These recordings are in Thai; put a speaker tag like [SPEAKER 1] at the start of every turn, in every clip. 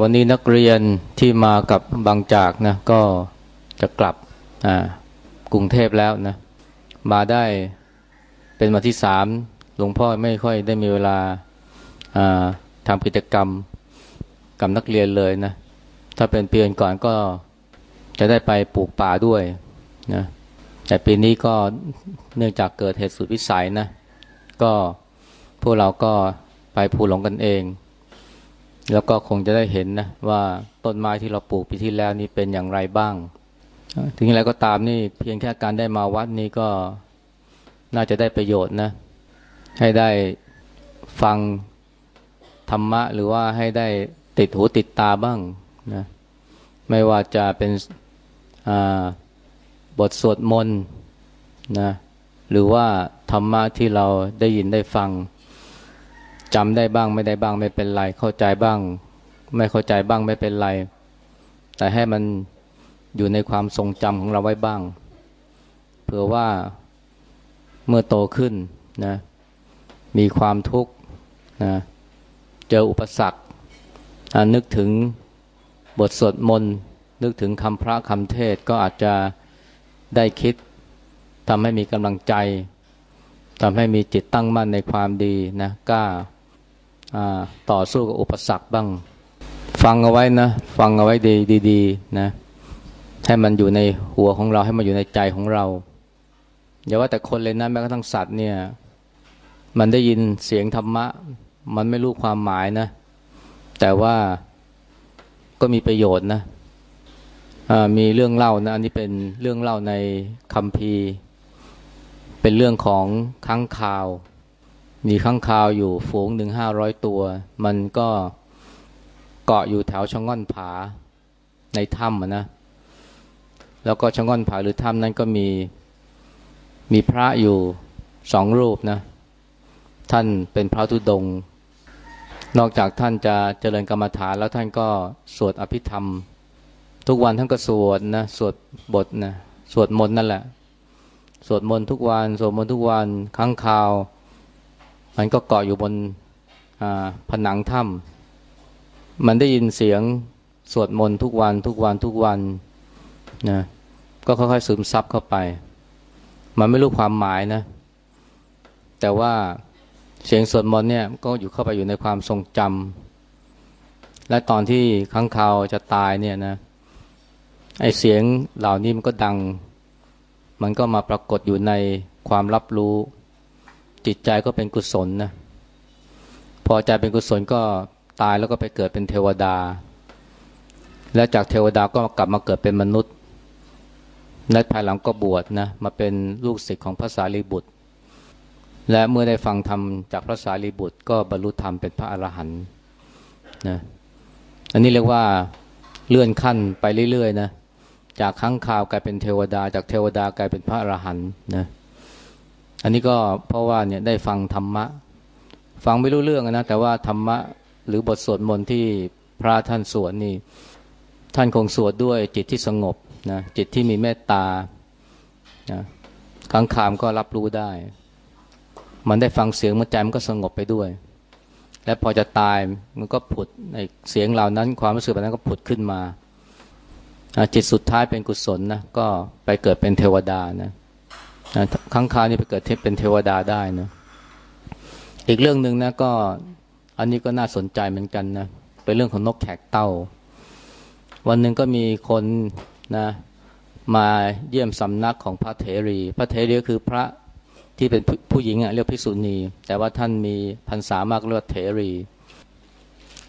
[SPEAKER 1] วันนี้นักเรียนที่มากับบางจากนะก็จะกลับกรุงเทพแล้วนะมาได้เป็นวันที่สามหลวงพ่อไม่ค่อยได้มีเวลาทำกิจกรรมกับนักเรียนเลยนะถ้าเป็นเพียนก่อนก็จะได้ไปปลูกป่าด้วยนะแต่ปีนี้ก็เนื่องจากเกิดเหตุสุดวิสัยนะก็พวกเราก็ไปภูหลงกันเอง แล้วก็คงจะได้เห็นนะว่าต้นไม้ที่เราปลูกปีที่แล้วนี่เป็นอย่างไรบ้าง ถึงอะไรก็ตามนี่เพียงแค่การได้มาวัดนี้ก็น่าจะได้ประโยชน์นะ ให้ได้ฟังธรรมะ หรือว่าให้ได้ติดหูติดตาบ้างนะไม่ว่าจะเป็นบทสวดมนต์นะหรือว่าธรรมะที่เราได้ยินได้ฟัง จำได้บ้างไม่ได้บ้างไม่เป็นไร เข้าใจบ้าง ไม่เข้าใจบ้างไม่เป็นไร แต่ให้มันอยู่ในความทรงจำของเราไว้บ้าง เผื่อว่าเมื่อโตขึ้นนะมีความทุกข์นะเจออุปสรรคนึกถึงบทสวดมนต์ นึกถึงคำพระคำเทศก็อาจจะได้คิดทำให้มีกำลังใจทำให้มีจิตตั้งมั่นในความดีนะกล้า ต่อสู้กับอุปสรรคบ้าง ฟังเอาไว้นะ ฟังเอาไว้ดีดีๆนะให้มันอยู่ในหัวของเราให้มันอยู่ในใจของเราอย่าว่าแต่คนเลยนะแม้กระทั่งสัตว์เนี่ย มันได้ยินเสียงธรรมะ มันไม่รู้ความหมายนะ แต่ว่าก็มีประโยชน์นะมีเรื่องเล่านะ อันนี้เป็นเรื่องเล่าในคัมภีร์ เป็นเรื่องของค้างคาว มีค้างคาวอยู่ฝูงหนึ่งห้าร้อยตัว มันก็เกาะอยู่แถวชะง่อนผาในถ้ำนะ แล้วก็ชะง่อนผาหรือถ้ำนั้นก็มีมีพระอยู่สองรูปนะ ท่านเป็นพระธุดง นอกจากท่านจะเจริญกรรมฐานแล้วท่านก็สวดอภิธรรม ทุกวันท่านก็สวดนะสวดบทนะสวดมนต์นั่นแหละ สวดมนต์ทุกวัน สวดมนต์ทุกวันครั้งคราว มันก็เกาะอยู่บนผนังถ้ำมันได้ยินเสียงสวดมนต์ทุกวันทุกวันทุกวันนะก็ค่อยๆซึมซับเข้าไป มันไม่รู้ความหมายนะ แต่ว่าเสียงสวดมนต์เนี่ยก็อยู่เข้าไปอยู่ในความทรงจำและตอนที่ข้างคาวจะตายเนี่ยนะไอเสียงเหล่านี้มันก็ดัง มันก็มาปรากฏอยู่ในความรับรู้ จิตใจก็เป็นกุศลนะพอใจเป็นกุศลก็ตายแล้วก็ไปเกิดเป็นเทวดา และจากเทวดาก็กลับมาเกิดเป็นมนุษย์และภายหลังก็บวชนะมาเป็นลูกศิษย์ของพระสารีบุตร และเมื่อได้ฟังธรรมจากพระสารีบุตร ก็บรรลุธรรมเป็นพระอรหันต์นะอันนี้เรียกว่าเลื่อนขั้นไปเรื่อยๆนะจากครั้งข่าวกลายเป็นเทวดา จากเทวดากลายเป็นพระอรหันต์นะ อันนี้ก็เพราะว่าเนี่ยได้ฟังธรรมะ ฟังไม่รู้เรื่องนะแต่ว่าธรรมะหรือบทสวดมนต์ที่พระท่านสวดนี่ ท่านคงสวดด้วยจิตที่สงบนะจิตที่มีเมตตานะขังขามก็รับรู้ได้ มันได้ฟังเสียงมันใจมันก็สงบไปด้วย และพอจะตายมันก็ผุดในเสียงเหล่านั้น ความรู้สึกแบบนั้นก็ผุดขึ้นมาจิตสุดท้ายเป็นกุศลนะก็ไปเกิดเป็นเทวดานะ ข้างคานี่ไปเกิดเป็นเทวดาได้นะอีกเรื่องหนึ่งนะก็ อันนี้ก็น่าสนใจเหมือนกันนะเป็นเรื่องของนกแขกเต้า วันหนึ่งก็มีคนนะ มาเยี่ยมสำนักของพระเถรี พระเถรีก็คือพระที่เป็นผู้หญิงอะเรียกภิกษุณี แต่ว่าท่านมีพรรษามากเรียกเถรี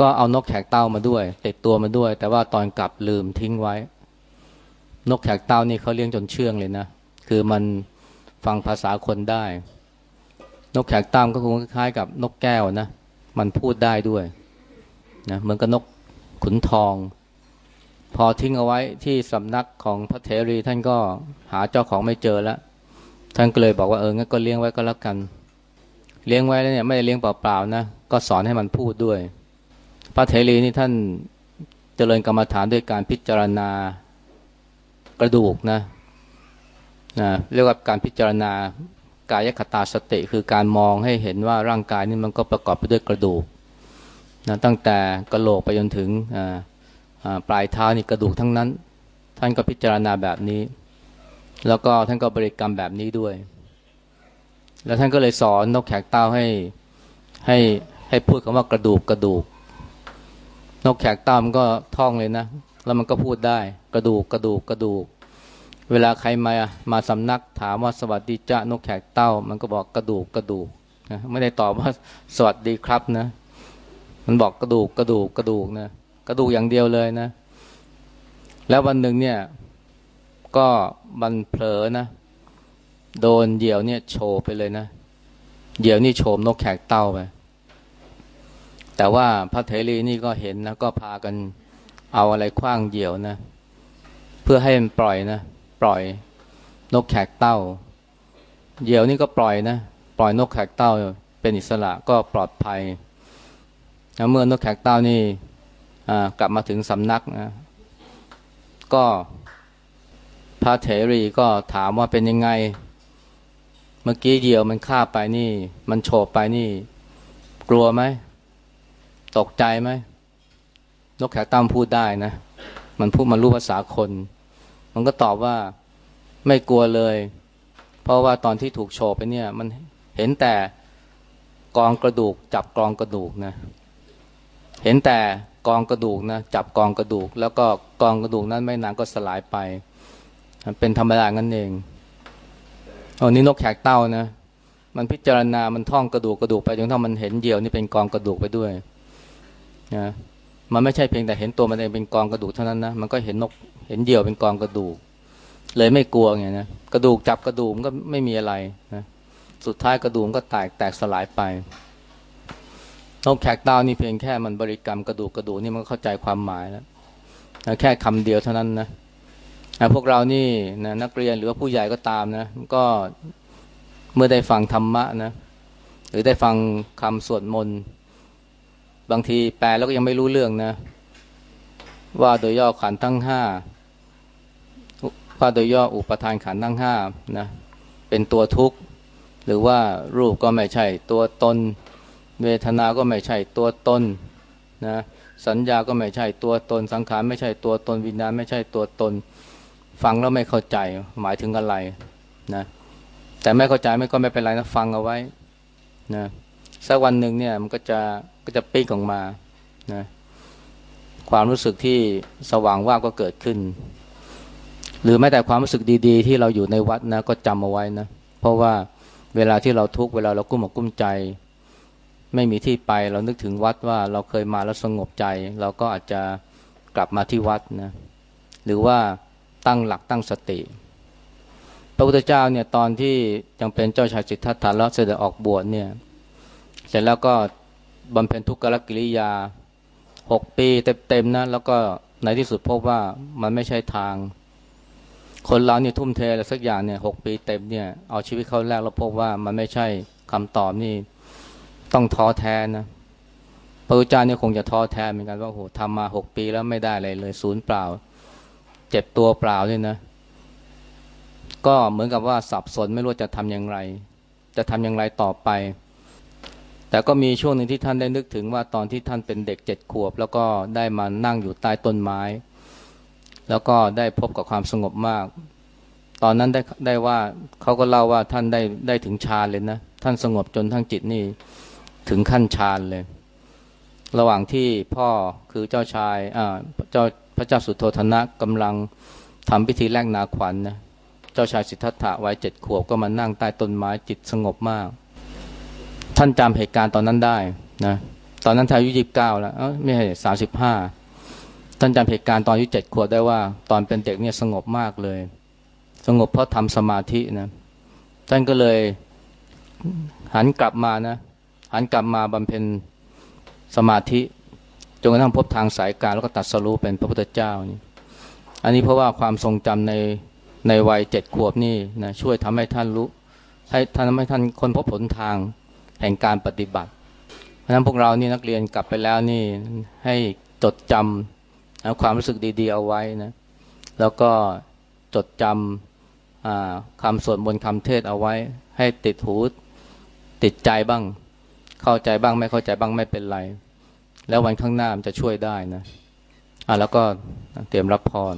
[SPEAKER 1] ก็เอานกแขกเต้ามาด้วยติดตัวมาด้วย แต่ว่าตอนกลับลืมทิ้งไว้ นกแขกเต้านี่เขาเลี้ยงจนเชื่องเลยนะคือมัน ฟังภาษาคนได้ นกแขกต้าก็คงคล้ายกับนกแก้วนะ มันพูดได้ด้วยนะเหมือนกับนกขุนทอง พอทิ้งเอาไว้ที่สำนักของพระเถรีท่านก็หาเจ้าของไม่เจอแล้วท่านก็เลยบอกว่าเอองั้นก็เลี้ยงไว้ก็แล้วกัน เลี้ยงไว้แล้วเนี่ยไม่ได้เลี้ยงเปล่าๆนะก็สอนให้มันพูดด้วย พระเถรีนี่ท่านเจริญกรรมฐานด้วยการพิจารณากระดูกนะ นะเรียกว่าการพิจารณากายคตาสติคือการมองให้เห็นว่าร่างกายนี่มันก็ประกอบไปด้วยกระดูกนะตั้งแต่กระโหลกไปจนถึงปลายเท้านี่กระดูกทั้งนั้น ท่านก็พิจารณาแบบนี้ แล้วก็ท่านก็บริกรรมแบบนี้ด้วย แล้วท่านก็เลยสอนนกแขกเต้าให้ให้ให้พูดคำว่ากระดูกกระดูก นกแขกเต้ามันก็ท่องเลยนะ แล้วมันก็พูดได้กระดูกกระดูกกระดูก เวลาใครมามาสำนักถามว่าสวัสดีจ้านกแขกเต้า มันก็บอกกระดูกกระดูกนะไม่ได้ตอบว่าสวัสดีครับนะ มันบอกกระดูกกระดูกกระดูกนะกระดูกอย่างเดียวเลยนะ แล้ววันหนึ่งเนี่ย ก็มันเผลอนะ โดนเหยี่ยวเนี่ยโฉบไปเลยนะเหยี่ยวนี่โฉมนกแขกเต้าไปแต่ว่าพระเถรีนี่ก็เห็นนะก็พากันเอาอะไรคว้างเหยี่ยวนะ เพื่อให้มันปล่อยนะ ปล่อยนกแขกเต้า เหยี่ยวนี่ก็ปล่อยนะ ปล่อยนกแขกเต้าเป็นอิสระก็ปลอดภัยแล้วเมื่อนกแขกเต้านี่กลับมาถึงสำนักนะก็พระเถรีก็ถามว่าเป็นยังไง เมื่อกี้เหยี่ยวมันฆ่าไปนี่ มันโฉบไปนี่ กลัวไหมตกใจไหมนกแขกตั้มพูดได้นะ มันพูดมันรู้ภาษาคน มันก็ตอบว่าไม่กลัวเลย เพราะว่าตอนที่ถูกโฉบไปเนี่ย มันเห็นแต่กองกระดูก จับกองกระดูกนะ เห็นแต่กองกระดูกนะจับกองกระดูก แล้วก็กองกระดูกนั้นไม่นานก็สลายไป เป็นธรรมดางั้นเองอันนี้นกแขกเต้านะมันพิจารณา มันท่องกระดูกกระดูกไปจนถ้ามันเห็นเดี่ยวนี่เป็นกองกระดูกไปด้วยนะมันไม่ใช่เพียงแต่เห็นตัวมันเองเป็นกองกระดูกเท่านั้นนะมันก็เห็นนก เห็นเดี่ยวเป็นกองกระดูก เลยไม่กลัวไงนะกระดูกจับกระดูกก็ไม่มีอะไรนะสุดท้ายกระดูกก็แตกแตกสลายไปนกแขกดาวนี่เพียงแค่มันบริกรรมกระดูกกระดูกนี่มันเข้าใจความหมายแล้วแค่คำเดียวเท่านั้นนะพวกเรานี่นะนักเรียนหรือว่าผู้ใหญ่ก็ตามนะก็เมื่อได้ฟังธรรมะนะหรือได้ฟังคำสวดมนต์บางทีแปลแล้วก็ยังไม่รู้เรื่องนะ ว่าโดยย่อขันทั้งห้า ว่าโดยย่ออุปทานขันทั้งห้านะเป็นตัวทุกข์หรือว่ารูปก็ไม่ใช่ตัวตน เวทนาก็ไม่ใช่ตัวตนนะสัญญาก็ไม่ใช่ตัวตน สังขารไม่ใช่ตัวตนวิญญาณไม่ใช่ตัวตน ฟังแล้วไม่เข้าใจหมายถึงอะไรนะแต่ไม่เข้าใจไม่ก็ไม่เป็นไรนะฟังเอาไว้นะสักวันหนึ่งเนี่ยมันก็จะก็จะปีกออกมานะความรู้สึกที่สว่างว่าก็เกิดขึ้น หรือแม้แต่ความรู้สึกดีๆ ที่เราอยู่ในวัดนะก็จำเอาไว้นะ เพราะว่าเวลาที่เราทุกข์เวลาเรากุ้มอกกุ้มใจ ไม่มีที่ไปเรานึกถึงวัดว่าเราเคยมาแล้วสงบใจ เราก็อาจจะกลับมาที่วัดนะหรือว่าตั้งหลักตั้งสติ พระพุทธเจ้าเนี่ยตอนที่ยังเป็นเจ้าชายสิทธัตถะแล้วเสด็จออกบวชเนี่ยเสร็จแล้วก็บำเพ็ญทุกขกิริยาหกปีเต็มๆนะแล้วก็ในที่สุดพบว่ามันไม่ใช่ทาง คนเราเนี่ยทุ่มเทอะไรสักอย่างเนี่ยหกปีเต็มเนี่ยเอาชีวิตเขาแรกแล้วพบว่ามันไม่ใช่คำตอบนี่ต้องท้อแท้นะพระอุจารย์เนี่ยคงจะท้อแท้เหมือนกันว่าโหทำมาหกปีแล้วไม่ได้อะไรเลยศูนย์เปล่า เจ็บตัวเปล่าด้วยนะ ก็เหมือนกับว่าสับสนไม่รู้จะทำอย่างไร จะทำอย่างไรต่อไป แต่ก็มีช่วงหนึ่งที่ท่านได้นึกถึงว่าตอนที่ท่านเป็นเด็กเจ็ดขวบ แล้วก็ได้มานั่งอยู่ใต้ต้นไม้ แล้วก็ได้พบกับความสงบมาก ตอนนั้นได้ได้ว่าเขาก็เล่าว่าท่านได้ได้ถึงฌานเลยนะ ท่านสงบจนทั้งจิตนี่ถึงขั้นฌานเลย ระหว่างที่พ่อคือเจ้าชายอ่าเจ้าพระเจ้าสุโธธนะกำลังทำพิธีแลกนาขวัญนนะเจ้าชายสิทธัตถะวัยเจ็ดขวบก็มานั่งใต้ต้นไม้จิตสงบมาก ท่านจำเหตุการณ์ตอนนั้นได้นะ ตอนนั้นอายุยี่สิบเก้าแล้วไม่ใช่สามสิบห้า ท่านจำเหตุการณ์ตอนอายุเจ็ดขวบได้ว่า ตอนเป็นเด็กเนี่ยสงบมากเลย สงบเพราะทำสมาธินะท่านก็เลยหันกลับมานะ หันกลับมาบำเพ็ญสมาธิจนกระทั่งพบทางสายกางแล้วก็ตัดสรู้เป็นพระพุทธเจ้านี่อันนี้เพราะว่าความทรงจำในในวัยเจ็ดขวบนี่นะช่วยทำให้ท่านรู้ให้ท่านทำให้ท่านคนพบผลทางแห่งการปฏิบัติ เพราะนั้นพวกเรานี่นักเรียนกลับไปแล้วนี่ให้จดจำ ความรู้สึกดี ๆ เอาไว้นะ แล้วก็จดจำคำสวดมนต์คำเทศเอาไว้ ให้ติดหูติดใจบ้าง เข้าใจบ้างไม่เข้าใจบ้างไม่เป็นไร แล้ววันข้างหน้ามันจะช่วยได้นะอะแล้วก็เตรียมรับพร